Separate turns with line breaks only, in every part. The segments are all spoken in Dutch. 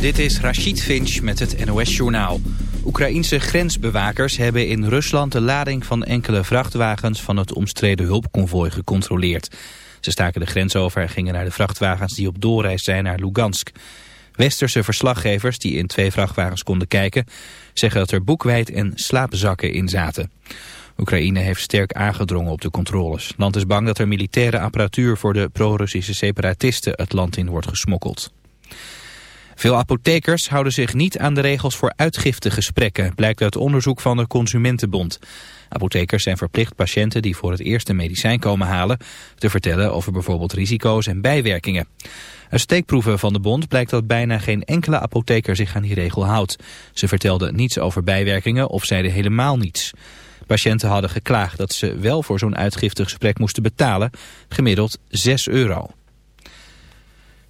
Dit is Rachid Finch met het NOS-journaal. Oekraïense grensbewakers hebben in Rusland de lading van enkele vrachtwagens van het omstreden hulpconvooi gecontroleerd. Ze staken de grens over en gingen naar de vrachtwagens die op doorreis zijn naar Lugansk. Westerse verslaggevers die in twee vrachtwagens konden kijken zeggen dat er boekwijd en slaapzakken in zaten. Oekraïne heeft sterk aangedrongen op de controles. Land is bang dat er militaire apparatuur voor de pro-Russische separatisten het land in wordt gesmokkeld. Veel apothekers houden zich niet aan de regels voor uitgiftegesprekken, blijkt uit onderzoek van de Consumentenbond. Apothekers zijn verplicht patiënten die voor het eerst een medicijn komen halen te vertellen over bijvoorbeeld risico's en bijwerkingen. Uit steekproeven van de bond blijkt dat bijna geen enkele apotheker zich aan die regel houdt. Ze vertelden niets over bijwerkingen of zeiden helemaal niets. Patiënten hadden geklaagd dat ze wel voor zo'n uitgiftegesprek moesten betalen, gemiddeld 6 euro.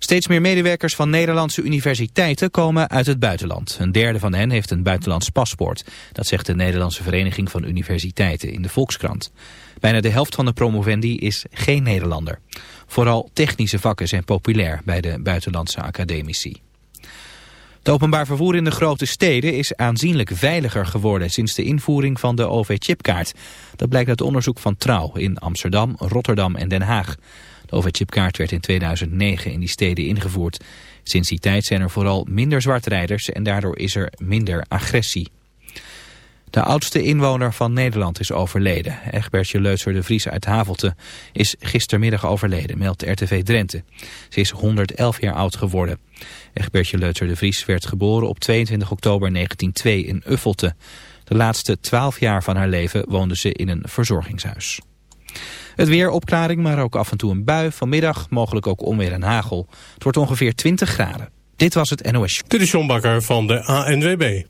Steeds meer medewerkers van Nederlandse universiteiten komen uit het buitenland. Een derde van hen heeft een buitenlands paspoort. Dat zegt de Nederlandse Vereniging van Universiteiten in de Volkskrant. Bijna de helft van de promovendi is geen Nederlander. Vooral technische vakken zijn populair bij de buitenlandse academici. Het openbaar vervoer in de grote steden is aanzienlijk veiliger geworden sinds de invoering van de OV-chipkaart. Dat blijkt uit onderzoek van Trouw in Amsterdam, Rotterdam en Den Haag. De OV-chipkaart werd in 2009 in die steden ingevoerd. Sinds die tijd zijn er vooral minder zwartrijders en daardoor is er minder agressie. De oudste inwoner van Nederland is overleden. Egbertje Leutser de Vries uit Havelte is gistermiddag overleden, meldt RTV Drenthe. Ze is 111 jaar oud geworden. Egbertje Leutser de Vries werd geboren op 22 oktober 1902 in Uffelte. De laatste 12 jaar van haar leven woonde ze in een verzorgingshuis. Het weer opklaring, maar ook af en toe een bui. Vanmiddag mogelijk ook onweer en hagel. Het wordt ongeveer 20 graden. Dit was het NOS.
Dit is van de ANWB.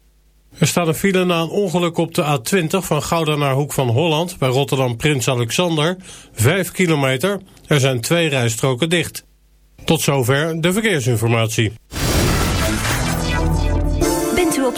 Er staat een file na een ongeluk op de A20 van Gouda naar Hoek van Holland... bij Rotterdam Prins Alexander. 5 kilometer. Er zijn twee rijstroken dicht. Tot zover de verkeersinformatie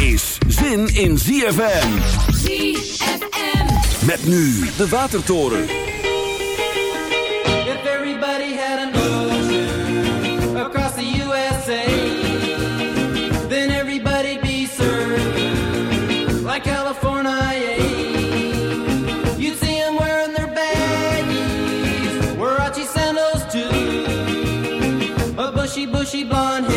Is zin in ZFM.
ZFM.
Met nu de Watertoren. If
everybody had an ocean across the USA, then everybody'd be served like California. You'd see them wearing their baggies, Warachi sandals too, a bushy, bushy blonde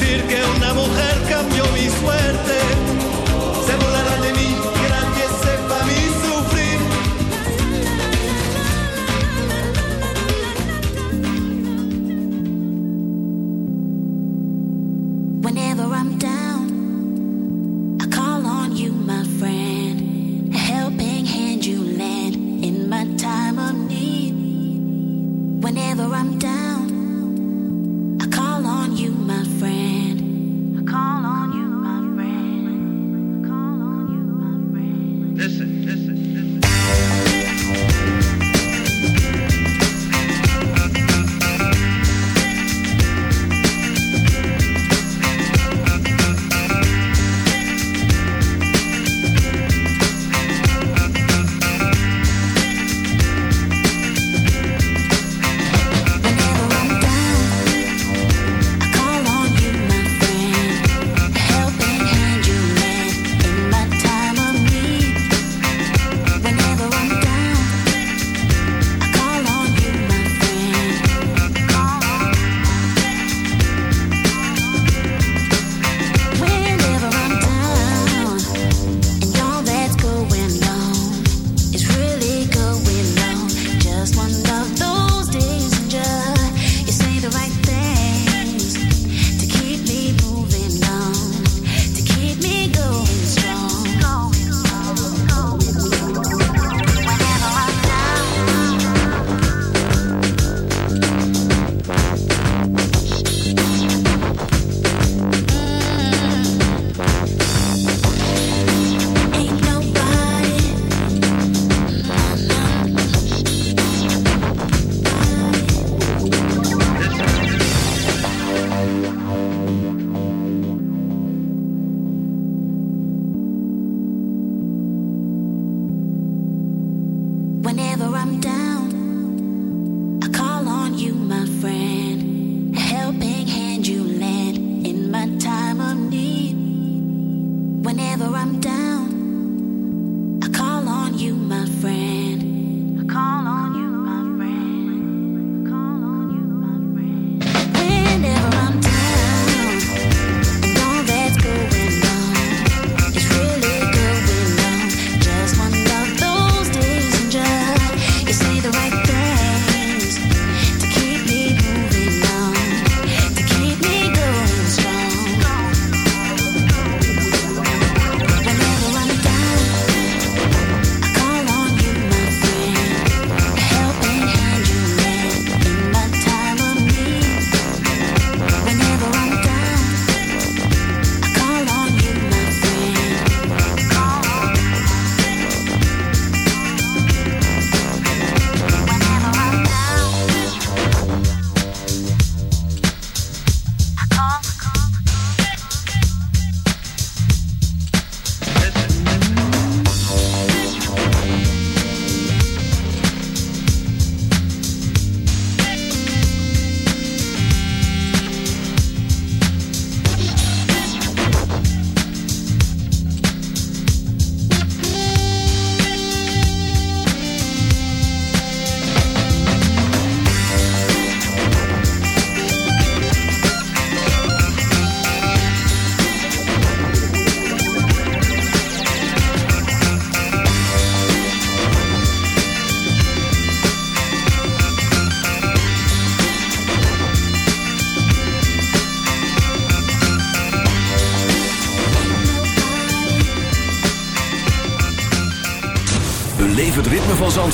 sentir que una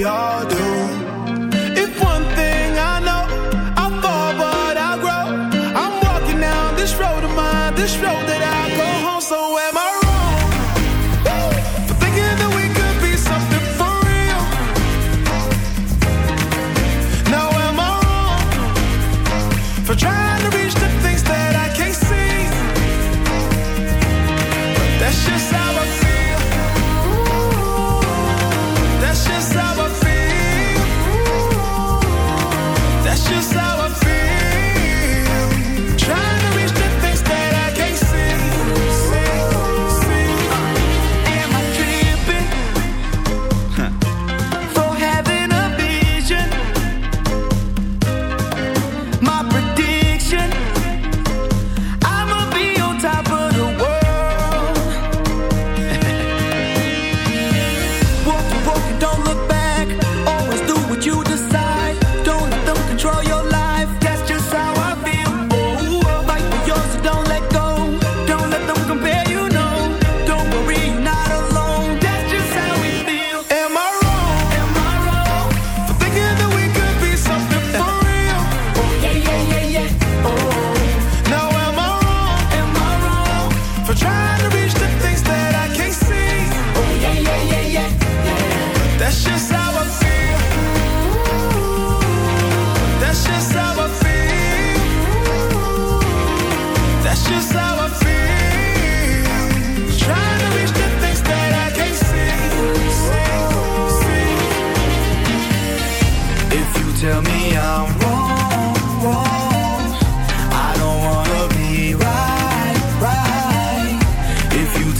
we all
do.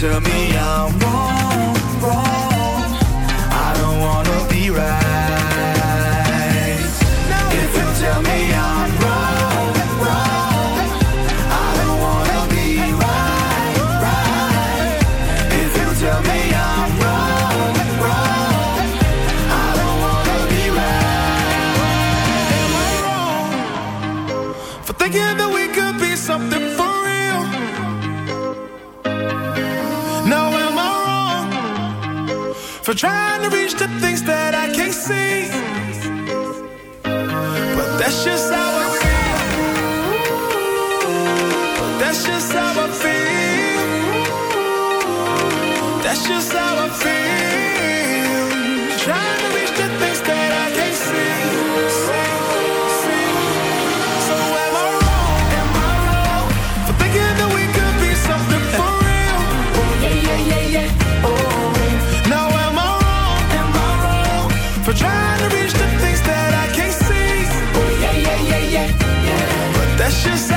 Tell me trying precious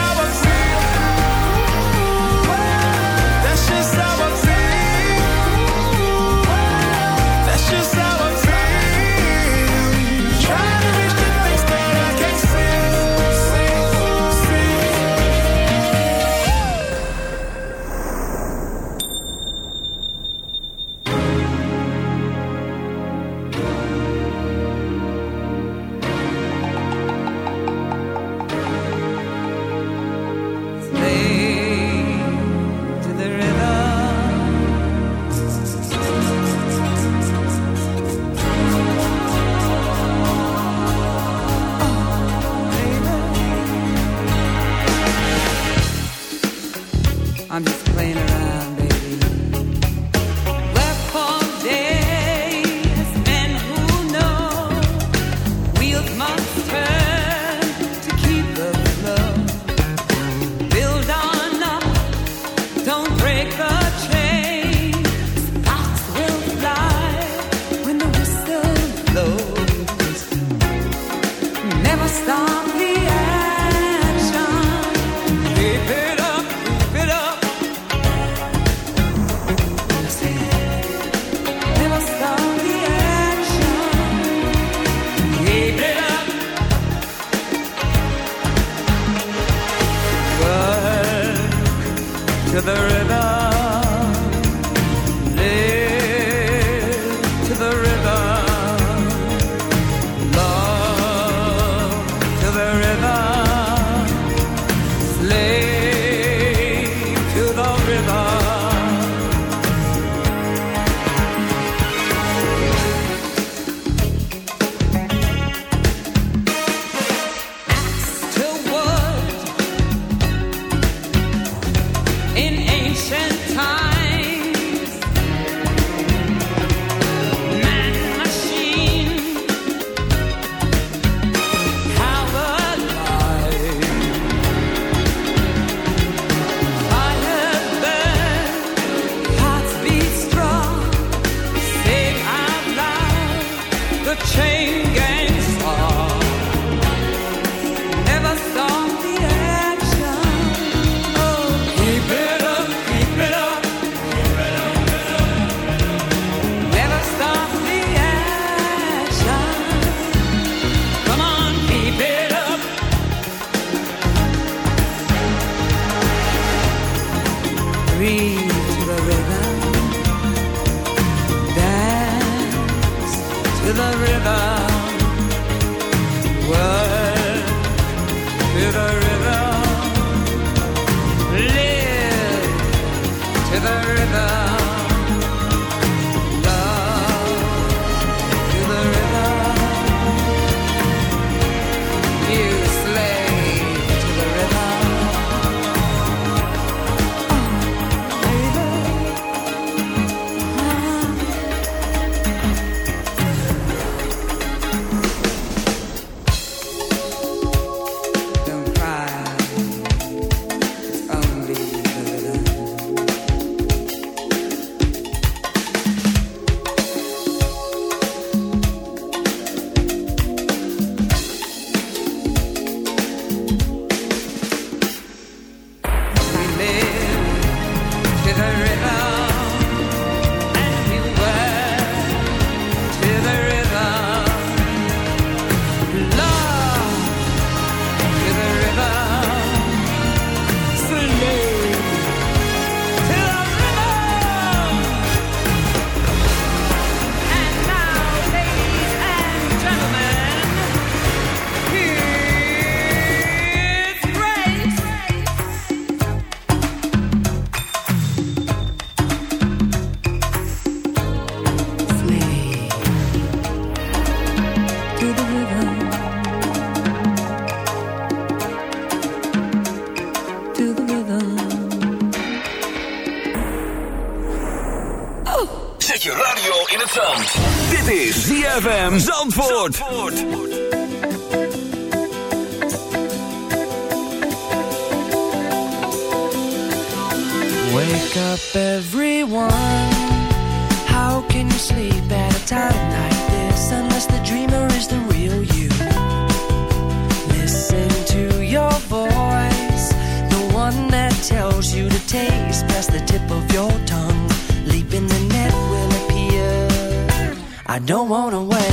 ZFM Zandvoort. Zandvoort.
Wake up everyone How can you sleep at a time like this Unless the dreamer is the real you Listen to your voice The one that tells you to taste Past the tip of your I don't wanna wait.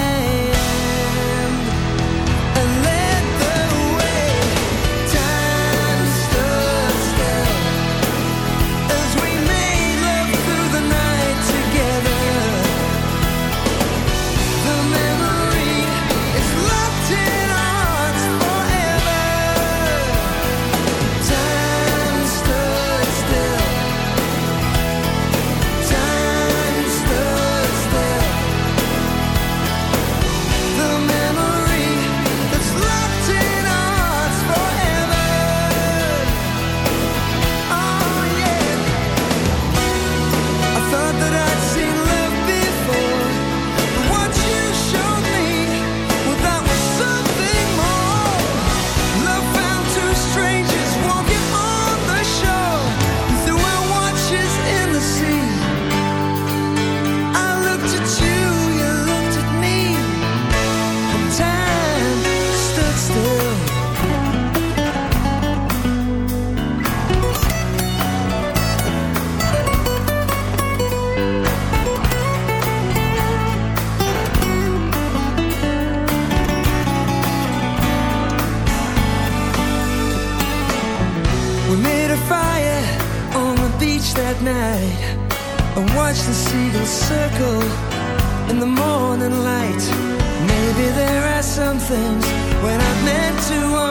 some things when I meant to